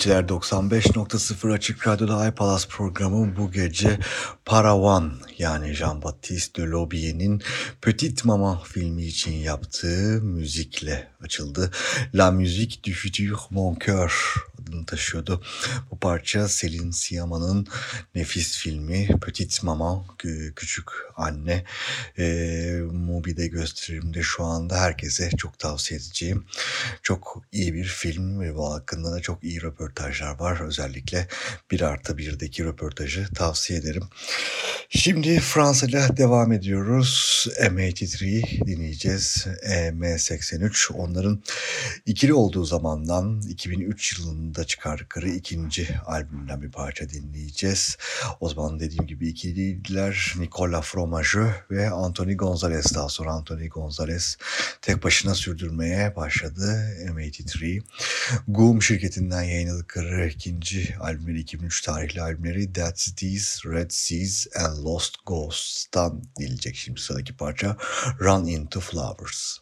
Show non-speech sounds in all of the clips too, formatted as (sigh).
geceler 95.0 Açık Radyo'da iPalas programı bu gece Paravan yani Jean-Baptiste de Lobier'in Petit Maman filmi için yaptığı müzikle açıldı. La musique du futur mon cœur adını taşıyordu. Bu parça Selin Siama'nın nefis filmi Petit Maman Küçük Anne e, Mubi'de gösterimde şu anda herkese çok tavsiye edeceğim. Çok iyi bir film ve bu hakkında da çok iyi röportajlar var. Özellikle bir artı birdeki röportajı tavsiye ederim. Şimdi Fransa ile devam ediyoruz. M83 dinleyeceğiz. M83 onların ikili olduğu zamandan 2003 yılında çıkardıkları ikinci albümden bir parça dinleyeceğiz. O zaman dediğim gibi ikiliydiler. Nicola Fromage ve Anthony Gonzalez. Daha sonra Anthony Gonzalez tek başına sürdürmeye başladı M83. Goom şirketinden yayınladıkları ikinci albümleri 2003 tarihli albümleri That's These Red Seas and Lost Ghosts'tan dinleyecek şimdi sıradaki parça Run Into Flowers.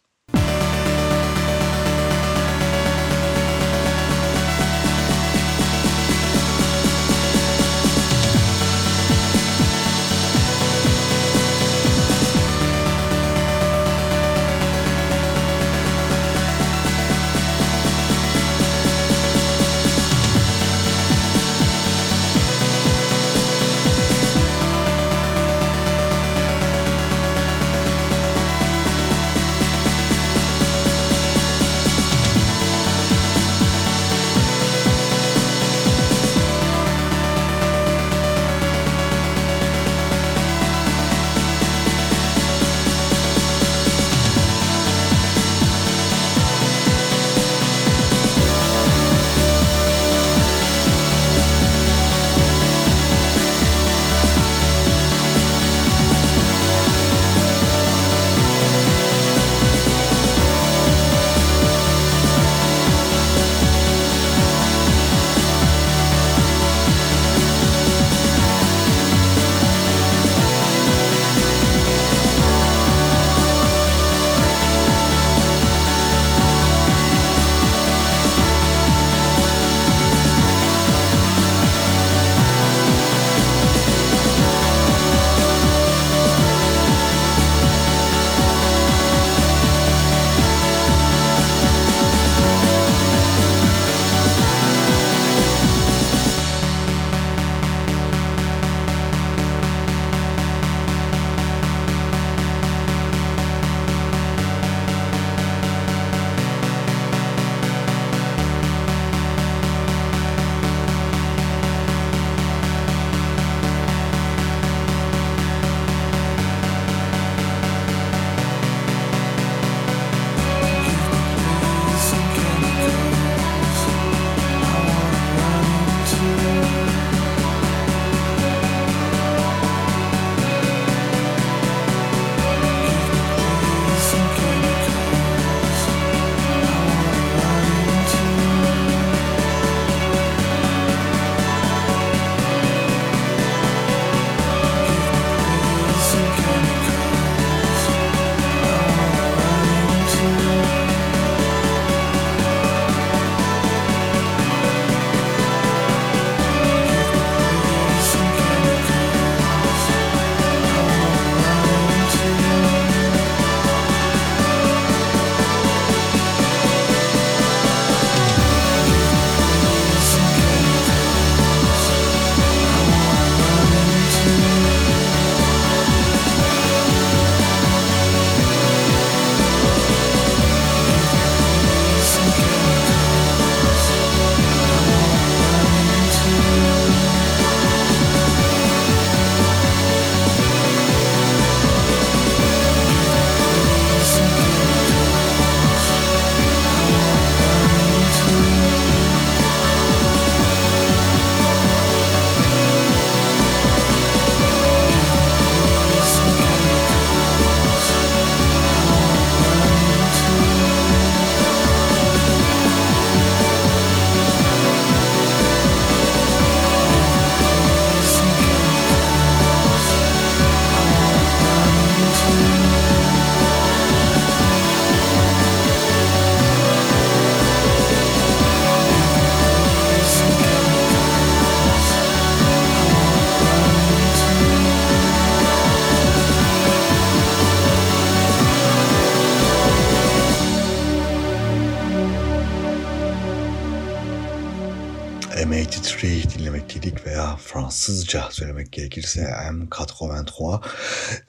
Veya Fransızca söylemek gerekirse M83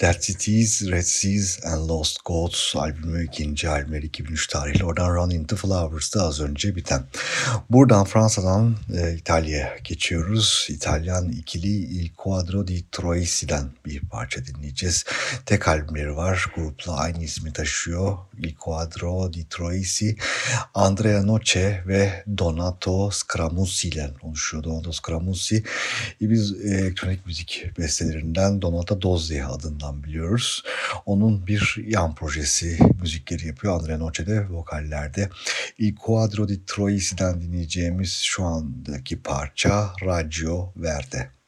Dead Cities, Red Seas and Lost Gods albümü ikinci albümleri 2003 tarihli. Oradan Run Into Flowers'da az önce biten. Buradan Fransa'dan e, İtalya'ya geçiyoruz. İtalyan ikili Il Quadro di Troisi'den bir parça dinleyeceğiz. Tek albümleri var. Grupla aynı ismi taşıyor. Il Quadro di Troisi. Andrea Noce ve Donato Scramucci ile oluşuyor. Donato Scramucci biz elektronik müzik bestelerinden Donato Dozzi adından biliyoruz. Onun bir yan projesi müzikleri yapıyor. Andrea Noce de vokallerde. Il Quadro di Troisi'den dinleyeceğimiz şu andaki parça Radio Verde.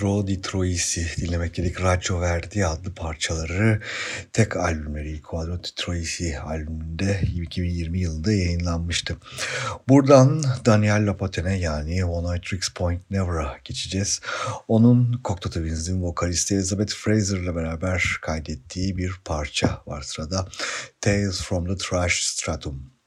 Quadro di Troisi dinlemek dedik. Raggio Verdi adlı parçaları tek albümleri Quadro di Troisi albümünde 2020 yılında yayınlanmıştı. Buradan Daniel Lapatene yani Tricks Point Never'a geçeceğiz. Onun Cocteau Twins'in vokalisti Elizabeth Fraser'la beraber kaydettiği bir parça var sırada. Tales from the Trash Stratum.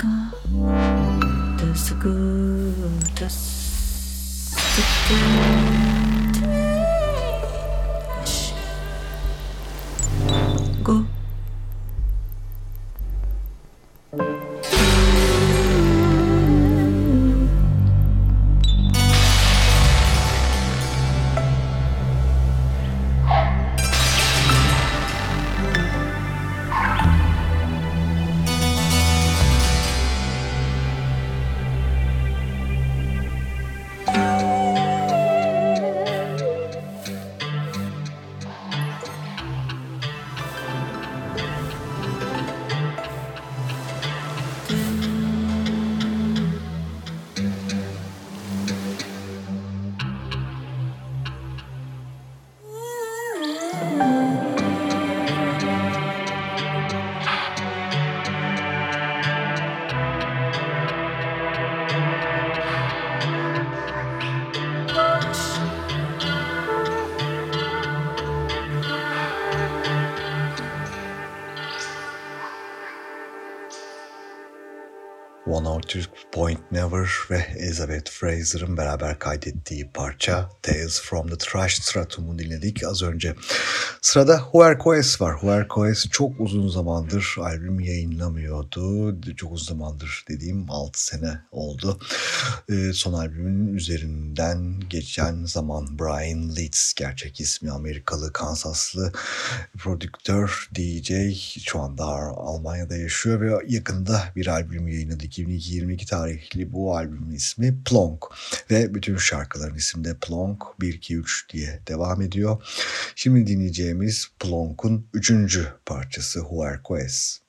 Ska det så gå? Det så? Fraser'ın beraber kaydettiği parça Tales from the Trash Stratum'u dinledik az önce. Sırada Huercoes var. Huercoes çok uzun zamandır albüm yayınlamıyordu. Çok uzun zamandır dediğim 6 sene oldu. Ee, son albümün üzerinden geçen zaman Brian Leeds gerçek ismi Amerikalı Kansaslı prodüktör DJ şu anda Almanya'da yaşıyor ve yakında bir albüm yayınladı 2022 tarihli bu albümün ismi Plonk ve bütün şarkıların ismi de Plonk 1 2 3 diye devam ediyor. Şimdi dinleyeceğimiz Plonk'un üçüncü parçası Huercoes.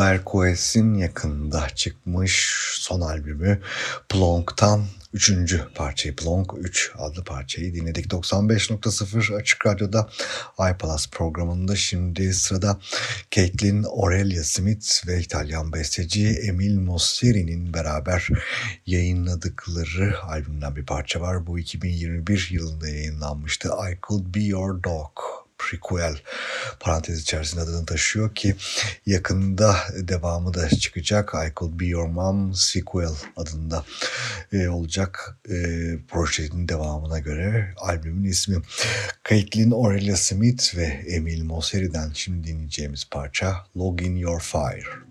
Huercoes'in yakında çıkmış son albümü Plonk'tan üçüncü parçayı Plonk 3 adlı parçayı dinledik. 95.0 Açık Radyo'da iPalaz programında şimdi sırada Caitlin Aurelia Smith ve İtalyan besteci Emil Mosseri'nin beraber yayınladıkları albümden bir parça var. Bu 2021 yılında yayınlanmıştı. I Could Be Your Dog prequel parantez içerisinde adını taşıyor ki yakında devamı da çıkacak. I Could Be Your Mom sequel adında e, olacak e, projenin devamına göre albümün ismi. Caitlin Aurelia Smith ve Emil Mosseri'den şimdi dinleyeceğimiz parça Log In Your Fire.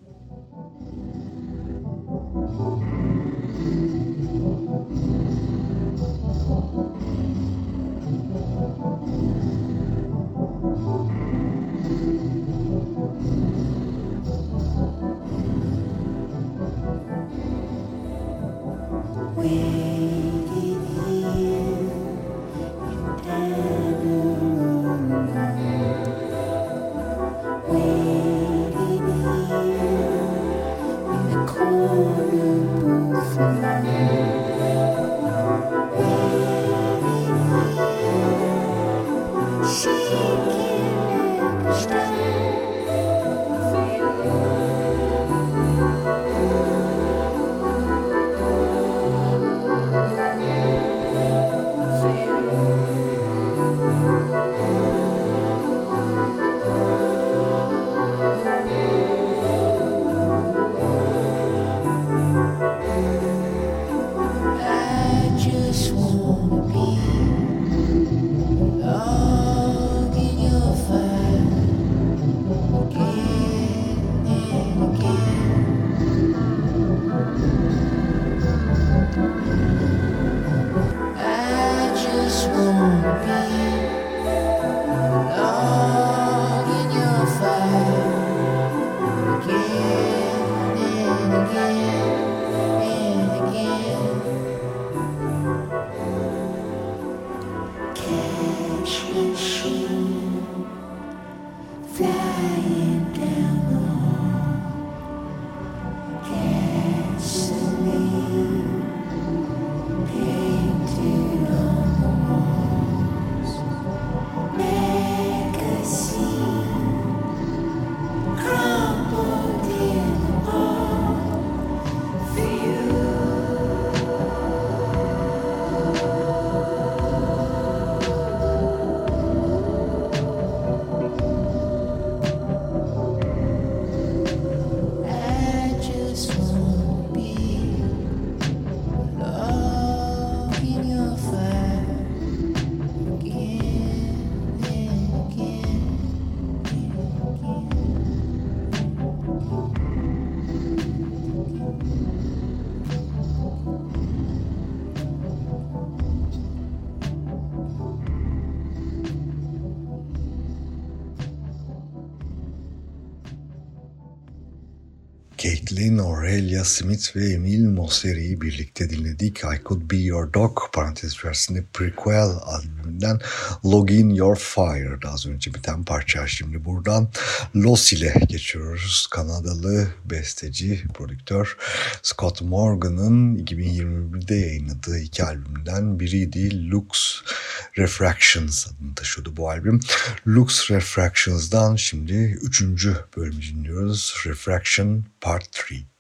Caitlin Aurelia Smith ve Emil Mosseri'yi birlikte dinledik. I Could Be Your Dog parantez içerisinde prequel albümünden Login Your Fire az önce biten parça. Şimdi buradan Los ile geçiyoruz. Kanadalı besteci, prodüktör Scott Morgan'ın 2021'de yayınladığı iki albümden biriydi. Lux Refractions adını taşıyordu bu albüm. Lux Refractions'dan şimdi üçüncü bölümü dinliyoruz. Refraction Part 3. country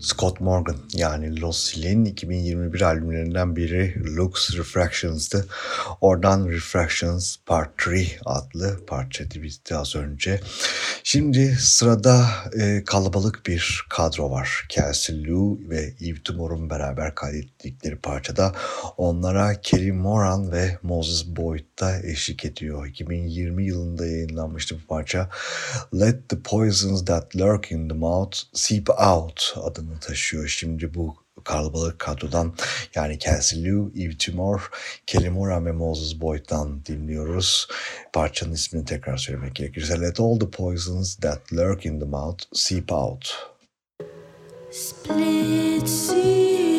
Scott Morgan yani Losil'in 2021 albümlerinden biri Lux Refractions'tı. Oradan Refractions Part 3 adlı parça bitti az önce. Şimdi sırada e, kalabalık bir kadro var. Kelsey Lou ve Eve Tumor'un beraber kaydettikleri parçada onlara Kerry Moran ve Moses Boyd da eşlik ediyor. 2020 yılında yayınlanmıştı bu parça. Let the poisons that lurk in the mouth seep out adını taşıyor. Şimdi bu kalabalık kadrodan yani Kelsey Lou, Eve Timor, Kelly Moran ve Moses Boyd'dan dinliyoruz. Parçanın ismini tekrar söylemek gerekirse Let all the poisons that lurk in the mouth seep out. Split sea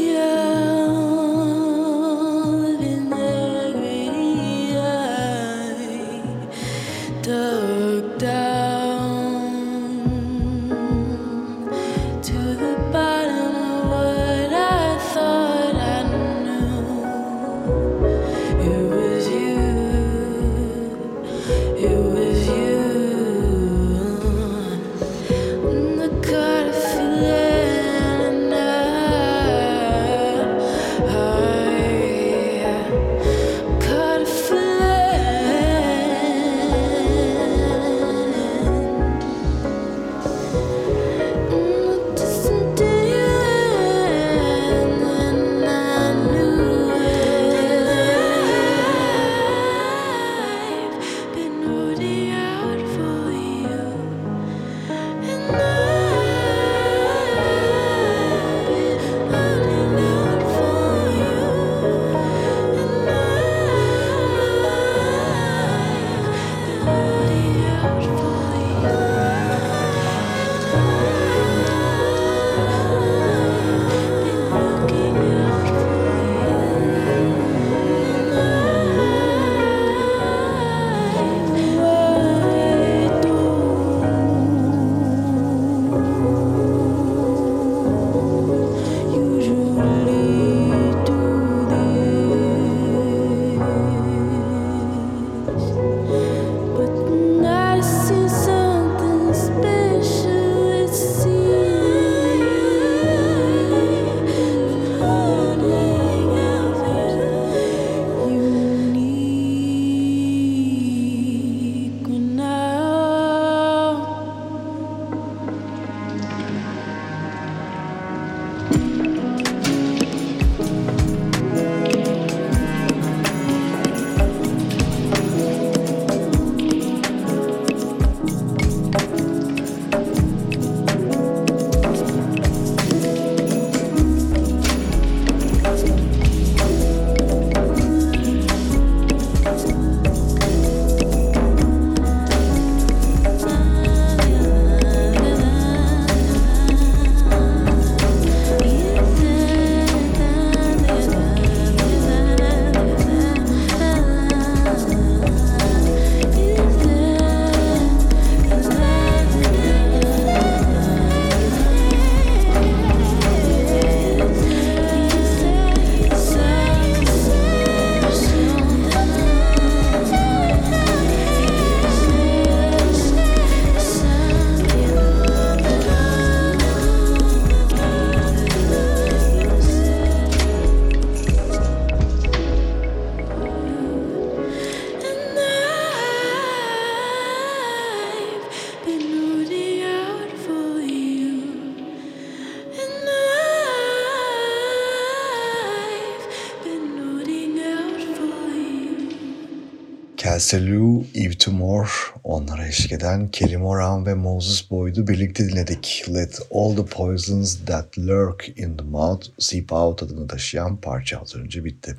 Lou, Eve Tumor, onlara eşlik eden Kelly Moran ve Moses Boyd'u birlikte dinledik. Let all the poisons that lurk in the mouth seep out adını taşıyan parça az önce bitti.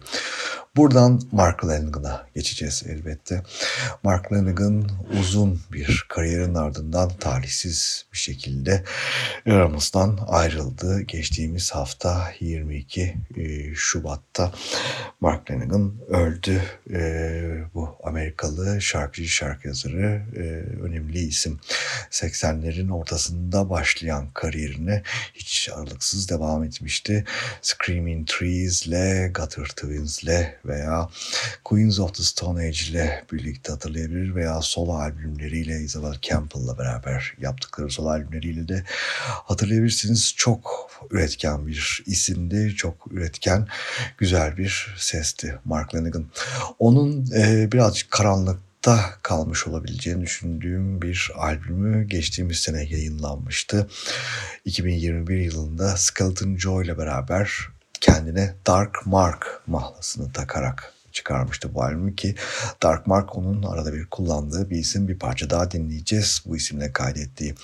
Buradan Mark Lanigan'a geçeceğiz elbette. Mark Lanigan uzun bir kariyerin ardından talihsiz bir şekilde aramızdan ayrıldı. Geçtiğimiz hafta 22 e, Şubat'ta Mark Lanigan öldü. E, bu Amerikalı şarkıcı şarkı yazarı e, önemli isim. 80'lerin ortasında başlayan kariyerine hiç aralıksız devam etmişti. Screaming Trees'le, Gutter Twins'le veya Queens of the Stone Age ile birlikte hatırlayabilir veya solo albümleriyle Isabel Campbell'la beraber yaptıkları solo albümleriyle de hatırlayabilirsiniz. Çok üretken bir isimdi, çok üretken, güzel bir sesti Mark Lanigan. Onun e, birazcık karanlıkta kalmış olabileceğini düşündüğüm bir albümü geçtiğimiz sene yayınlanmıştı. 2021 yılında Skeleton Joe ile beraber kendine Dark Mark mahlasını takarak çıkarmıştı bu albümü ki Dark Mark onun arada bir kullandığı bir isim bir parça daha dinleyeceğiz bu isimle kaydettiği.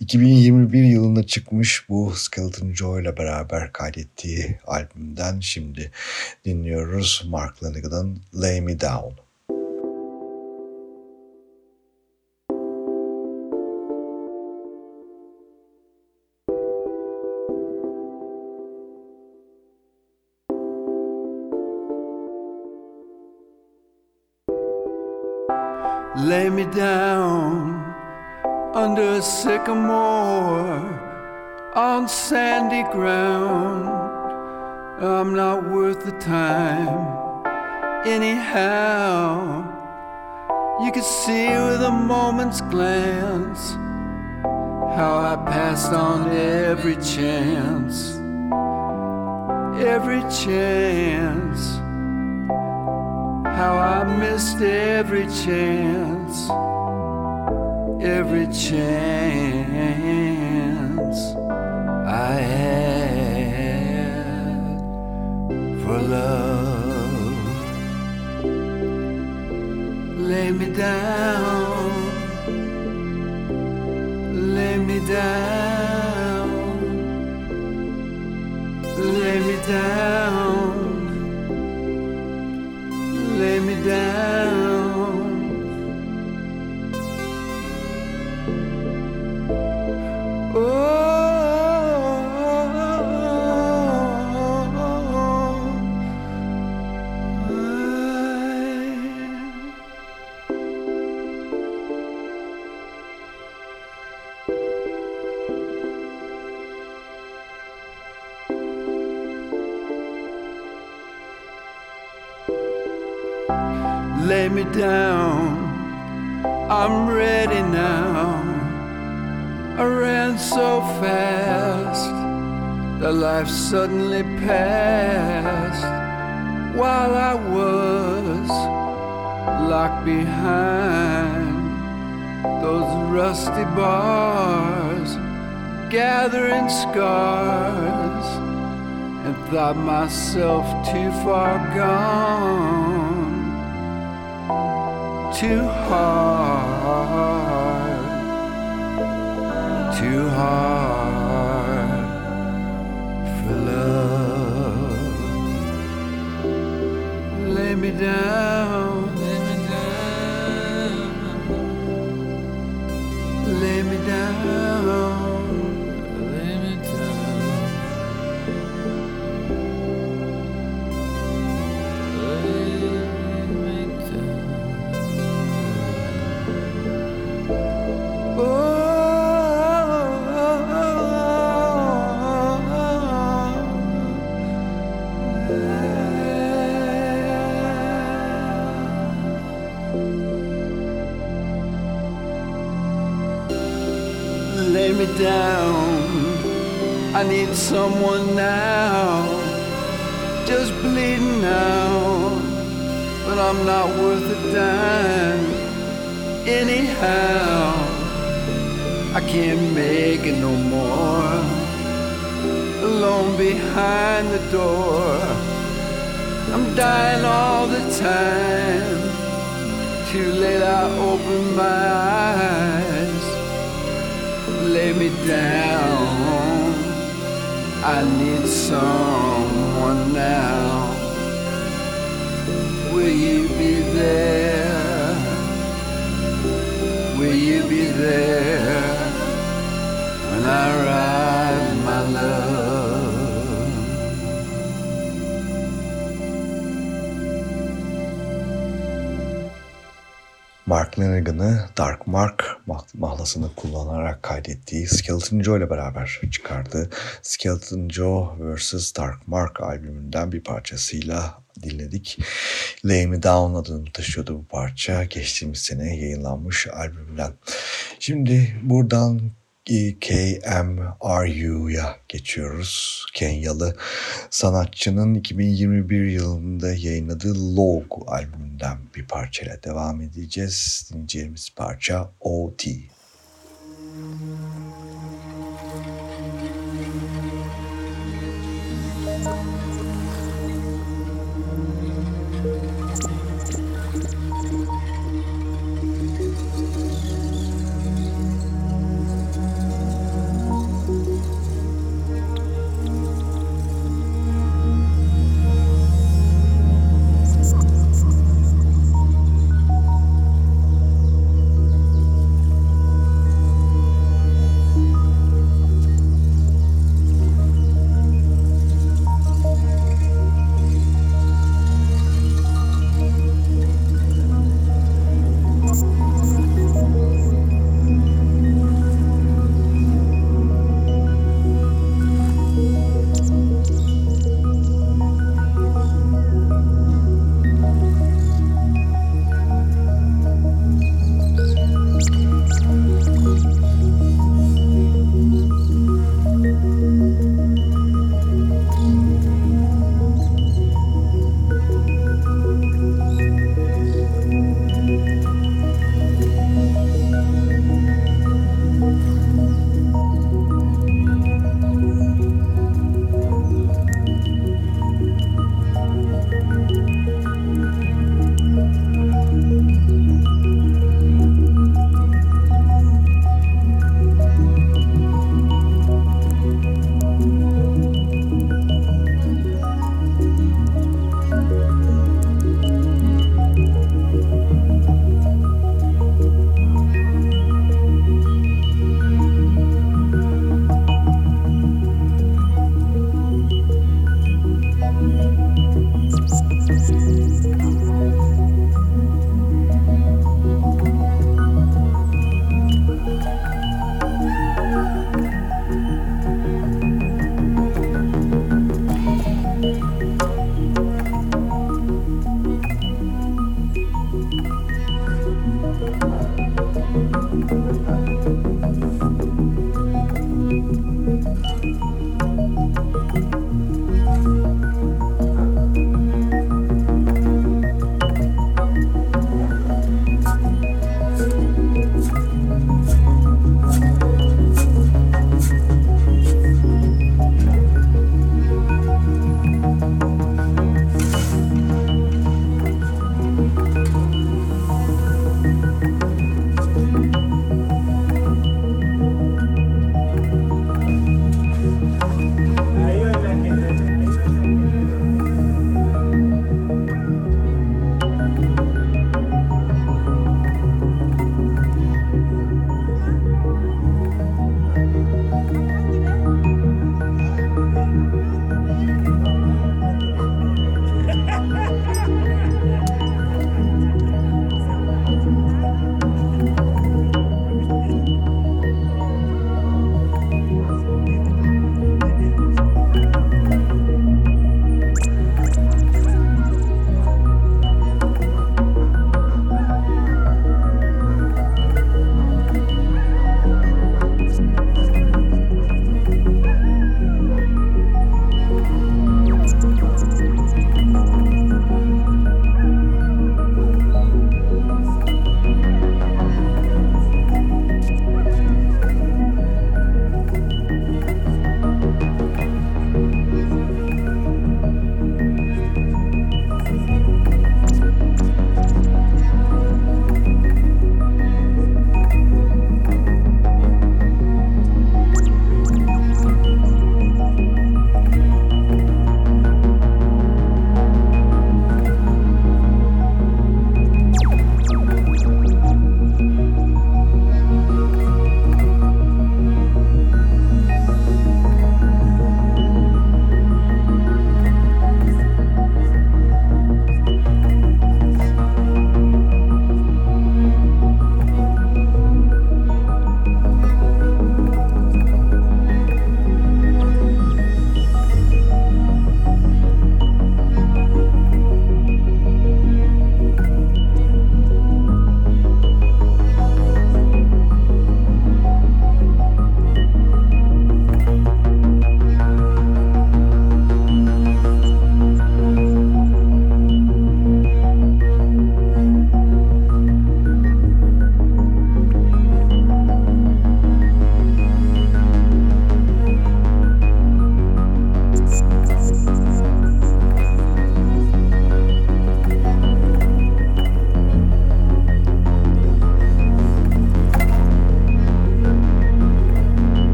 2021 yılında çıkmış bu Skeleton Joe ile beraber kaydettiği albümden şimdi dinliyoruz Mark Lanigan'ın Lay Me Down. Under sycamore on sandy ground. I'm not worth the time, anyhow. You could see with a moment's glance how I passed on every chance, every chance how I missed every chance, every chance I had for love. Lay me down, lay me down, lay me down lay me down. I'm ready now. I ran so fast that life suddenly passed while I was locked behind those rusty bars, gathering scars, and thought myself too far gone too hard, too hard for love. Lay me down, down. I need someone now. Just bleeding now. But I'm not worth a dime. Anyhow, I can't make it no more. Alone behind the door. I'm dying all the time. Too late, I open my eyes. Lay me down. I need someone now. Will you be there? Will you be there when I arrive, my love? Mark Lanigan'ı Dark Mark mahlasını kullanarak kaydettiği Skeleton Joe ile beraber çıkardı. Skeleton Joe vs. Dark Mark albümünden bir parçasıyla dinledik. Lay Me Down adını taşıyordu bu parça. Geçtiğimiz sene yayınlanmış albümden. Şimdi buradan KMRU'ya geçiyoruz. Kenyalı sanatçının 2021 yılında yayınladığı Log albümünden bir parçayla devam edeceğiz. Dinleyeceğimiz parça OT.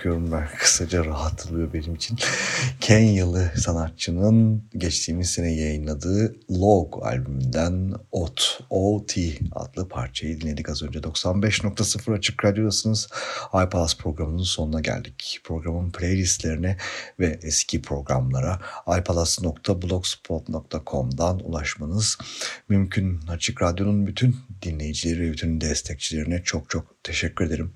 Okuyorum ben. (laughs) Kısaca rahatlığı benim için. Kenyalı sanatçının geçtiğimiz sene yayınladığı Log albümünden Ot, O-T adlı parçayı dinledik az önce. 95.0 Açık Radyo'dasınız. iPalas programının sonuna geldik. Programın playlistlerine ve eski programlara ipalas.blogspot.com'dan ulaşmanız mümkün. Açık Radyo'nun bütün dinleyicileri ve bütün destekçilerine çok çok teşekkür ederim.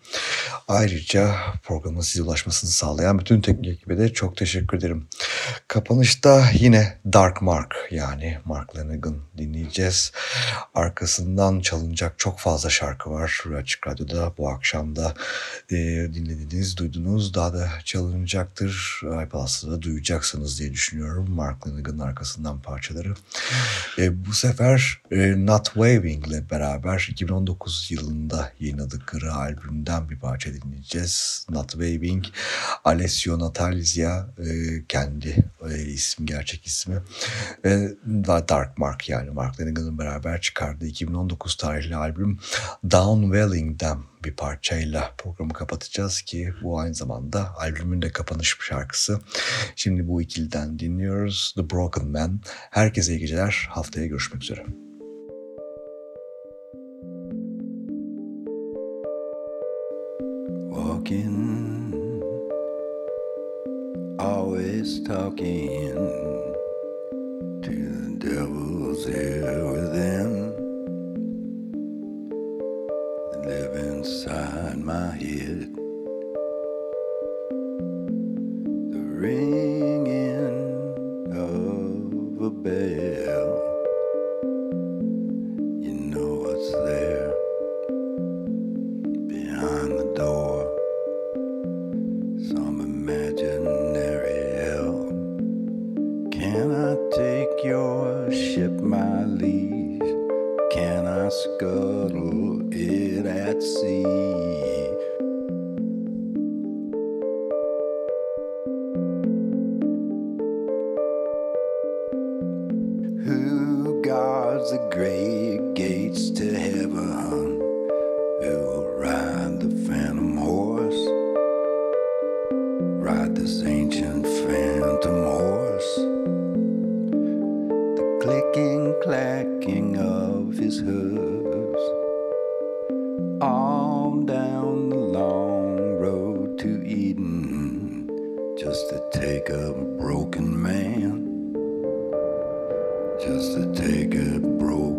Ayrıca programın size ulaşmasını sağlayan bütün teknik ekibe de çok teşekkür ederim. Kapanışta yine Dark Mark yani Mark Lanegan dinleyeceğiz. Arkasından çalınacak çok fazla şarkı var Açık Radyo'da bu akşam da e, dinlediğiniz, duydunuz. Daha da çalınacaktır. iPalas'ta da duyacaksınız diye düşünüyorum. Mark Lanegan'ın arkasından parçaları. E, bu sefer e, Not Waving ile beraber 2019 yılında yayınladıkları albümden bir parça dinleyeceğiz. Not Waving, Alessio Natalizia e, kendi e, isim, gerçek ismi. Ve Dark Mark yani Mark Lanegan'ın beraber çıkardığı 2019 tarihli albüm Down Welling'den bir parçayla programı kapatacağız ki bu aynı zamanda albümün de kapanış şarkısı. Şimdi bu ikiliden dinliyoruz. The Broken Man. Herkese iyi geceler. Haftaya görüşmek üzere. Always talking to the devils here within. They live inside my head. The ringing of a bell. Just to take a broken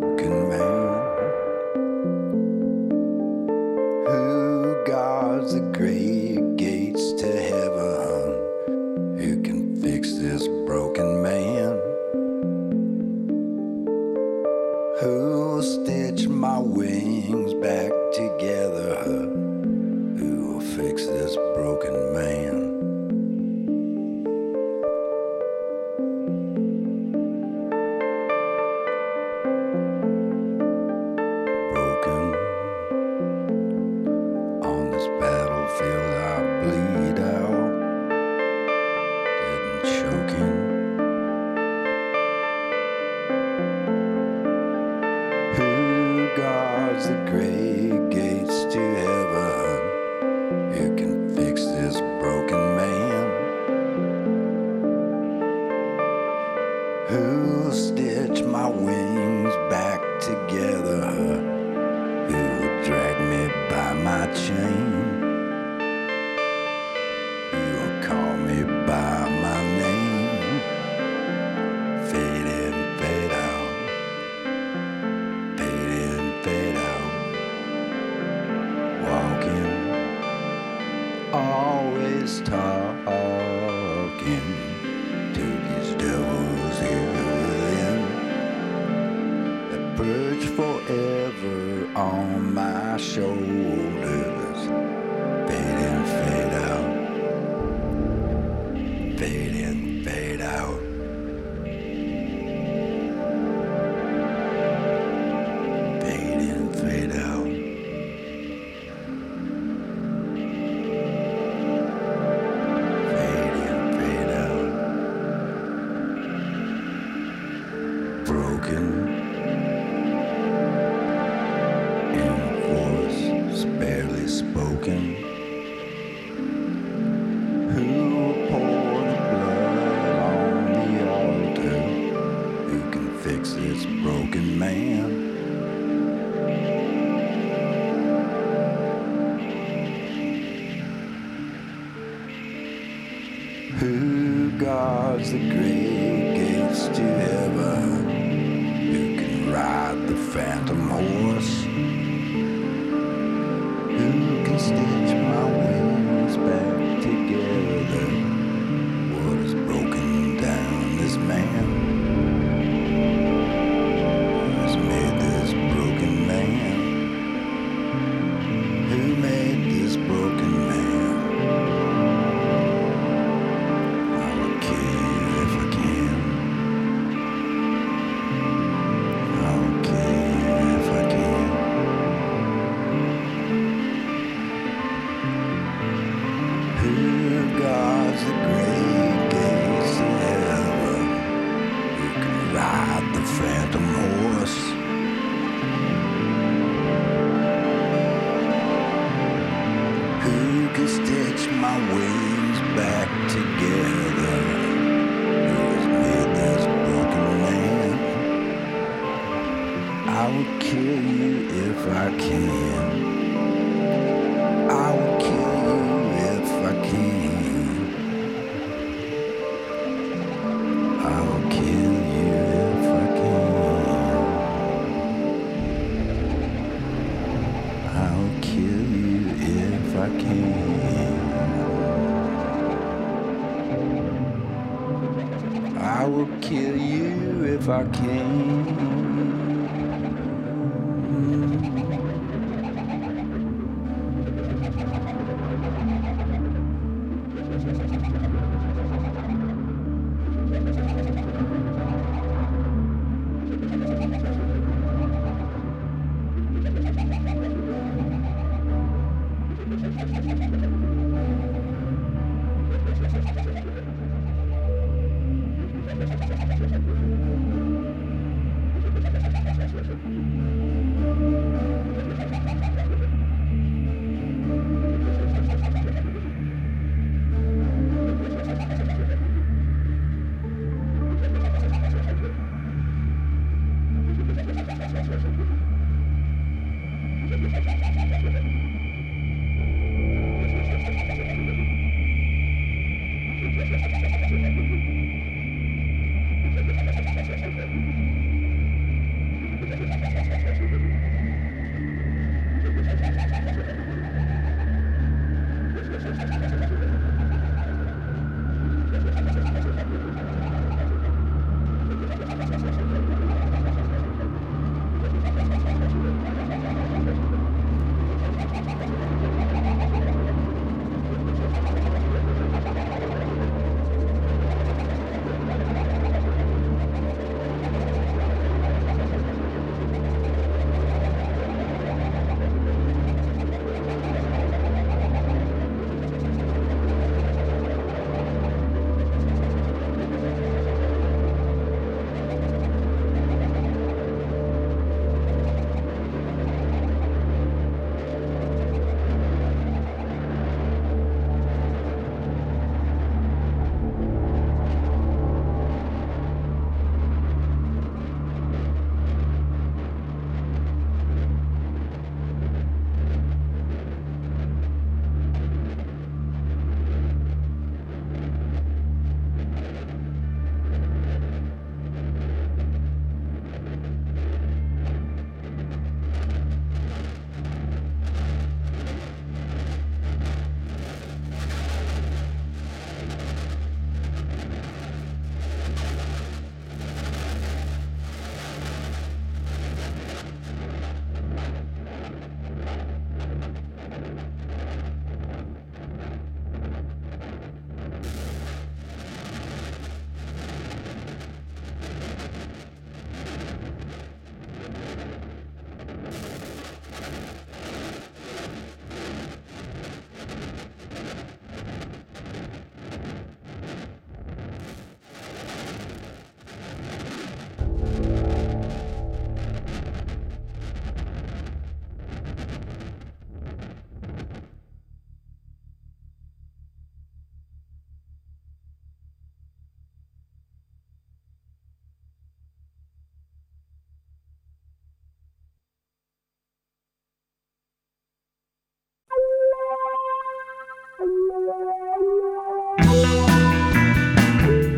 broken and voice barely spoken. Who blood on the altar? Who can fix this broken man? Who guards the great gates to heaven? I will kill you if I can.